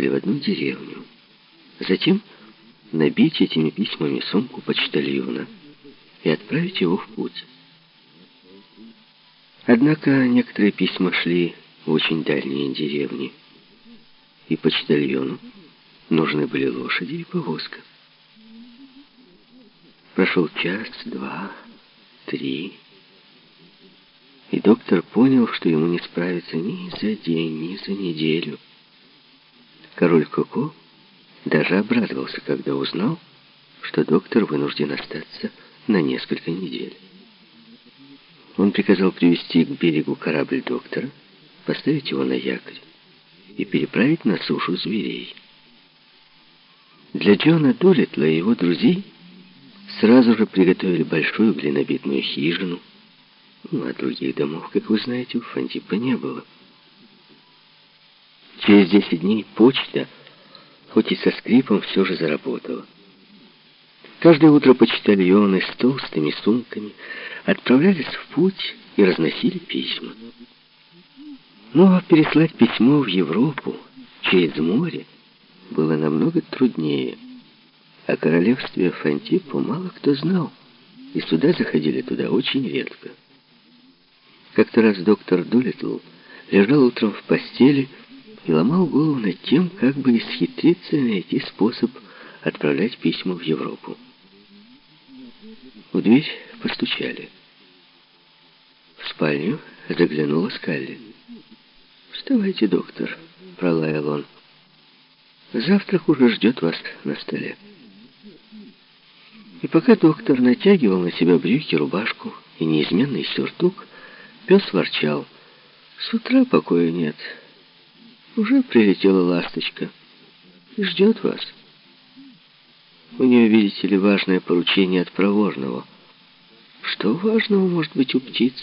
или в одну деревню. Затем набить этими письмами сумку почтальона и отправить его в путь. Однако некоторые письма шли в очень дальние деревни, и почтальону нужны были лошади и повозка. Прошел час, два, три, и доктор понял, что ему не справиться ни за день, ни за неделю. Король Коко даже обрадовался, когда узнал, что доктор вынужден остаться на несколько недель. Он приказал привести к берегу корабль доктора, поставить его на якорь и переправить на сушу зверей. Для Джона Долитла и его друзей сразу же приготовили большую глинобитную хижину, ну, а других домов, как вы знаете, у Фантипа не было. Через 10 дней почта, хоть и со скрипом, все же заработала. Каждое утро почтальоны с толстыми сумками отправлялись в путь и разносили письма. Но переслать письмо в Европу через море было намного труднее. О королевстве Фантипу мало кто знал, и сюда заходили туда очень редко. Как-то раз доктор Дулитл лежал утром в постели и ломал голову над тем, как бы исхитриться и найти способ отправлять письма в Европу. В дверь постучали. В спальню заглянула Скалли. «Вставайте, доктор», — пролаял он. «Завтрак уже ждет вас на столе». И пока доктор натягивал на себя брюки, рубашку и неизменный сюртук, пес ворчал. «С утра покоя нет. Уже прилетела ласточка ждет вас». У нее, видите ли, важное поручение от проворного. Что важного может быть у птиц?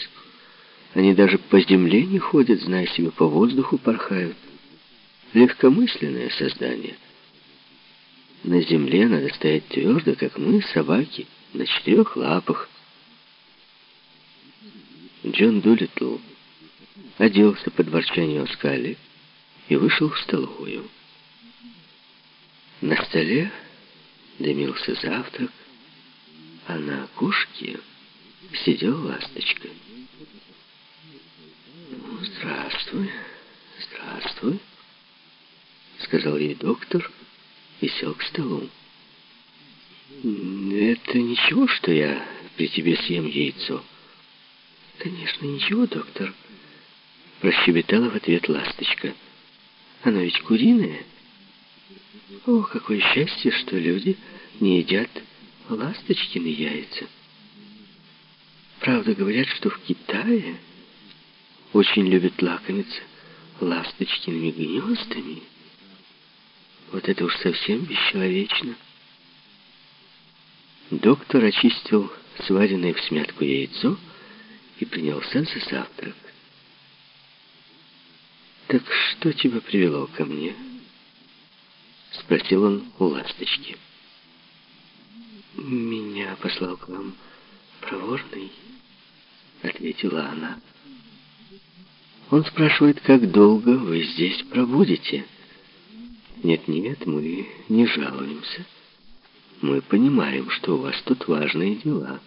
Они даже по земле не ходят, зная себе, по воздуху порхают. Легкомысленное создание. На земле надо стоять твердо, как мы, собаки, на четырех лапах. Джон Дулитл оделся под ворчание Оскали и вышел в столовую. На столе дымился завтрак, а на окошке сидел ласточка. «Ну, здравствуй, здравствуй», — сказал ей доктор и сел к столу. «Это ничего, что я при тебе съем яйцо?» «Конечно, ничего, доктор», — прощебетала в ответ ласточка. «Оно ведь куриное». О, какое счастье, что люди не едят ласточкины яйца. Правда, говорят, что в Китае очень любят лакомиться ласточкиными гнездами. Вот это уж совсем бесчеловечно. Доктор очистил сваренное в смятку яйцо и принялся за завтрак. «Так что тебя привело ко мне?» Спросил он у ласточки. «Меня послал к вам проворный», — ответила она. «Он спрашивает, как долго вы здесь пробудете?» «Нет-нет, мы не жалуемся. Мы понимаем, что у вас тут важные дела,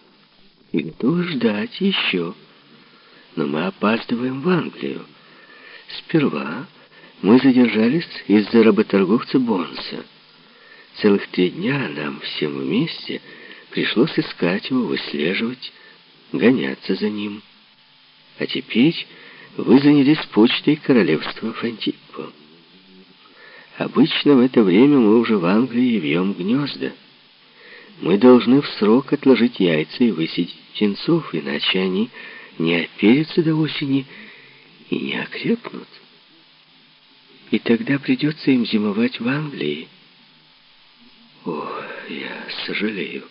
и готовы ждать еще. Но мы опаздываем в Англию. Сперва мы задержались из-за работорговца Бонса. Целых три дня нам всем вместе пришлось искать его, выслеживать, гоняться за ним. А теперь вы занялись почтой королевства Фантиппо. Обычно в это время мы уже в Англии вьем гнезда. Мы должны в срок отложить яйца и высидеть птенцов, иначе они не оперятся до осени и не окрепнут. И тогда придется им зимовать в Англии. О, я сожалею,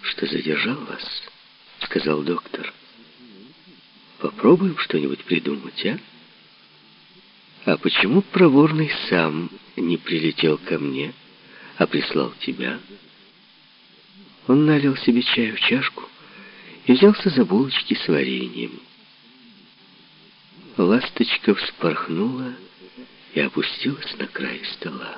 что задержал вас, сказал доктор. Попробуем что-нибудь придумать, а? А почему проворный сам не прилетел ко мне, а прислал тебя? Он налил себе чаю в чашку и взялся за булочки с вареньем. Ласточка вспорхнула и опустилась на край стола.